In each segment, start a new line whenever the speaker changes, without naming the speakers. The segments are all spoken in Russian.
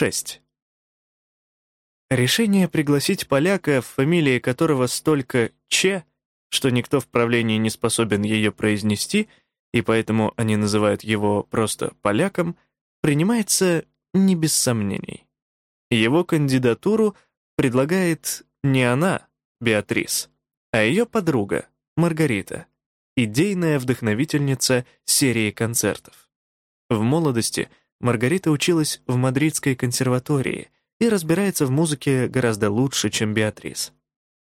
6. Решение пригласить поляка, в фамилии которого столько «че», что никто в правлении не способен ее произнести, и поэтому они называют его просто поляком, принимается не без сомнений. Его кандидатуру предлагает не она, Беатрис, а ее подруга, Маргарита, идейная вдохновительница серии концертов. В молодости Маргарита училась в Мадридской консерватории и разбирается в музыке гораздо лучше, чем Беатрис.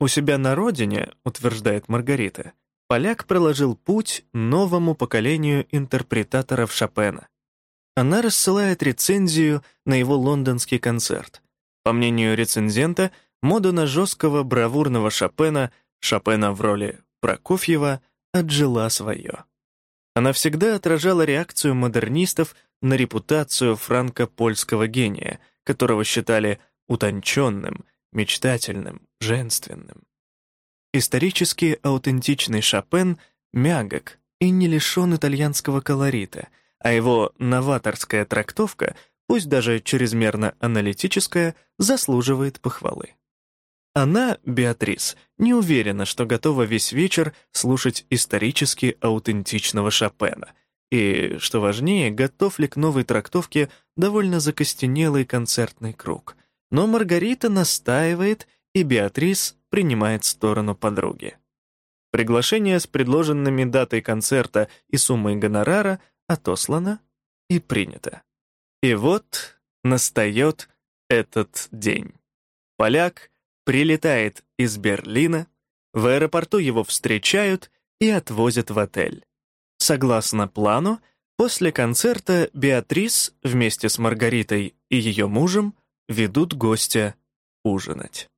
У себя на родине, утверждает Маргарита, поляк проложил путь новому поколению интерпретаторов Шопена. Она рассылает рецензию на его лондонский концерт. По мнению рецензента, мода на жесткого бравурного Шопена, Шопена в роли Прокофьева, отжила свое. Она всегда отражала реакцию модернистов на репутацию франко-польского гения, которого считали утонченным, мечтательным, женственным. Исторически аутентичный Шопен мягок и не лишен итальянского колорита, а его новаторская трактовка, пусть даже чрезмерно аналитическая, заслуживает похвалы. Она, Беатрис, не уверена, что готова весь вечер слушать исторически аутентичного Шопена, и, что важнее, готов ли к новой трактовке довольно закостенелый концертный круг. Но Маргарита настаивает, и Беатрис принимает сторону подруги. Приглашение с предложенными датой концерта и суммой гонорара отослано и принято. И вот настает этот день. Поляк прилетает из Берлина, в аэропорту его встречают и отвозят в отель. Согласно плану, после концерта Беатрис вместе с Маргаритой и ее мужем ведут гостя ужинать.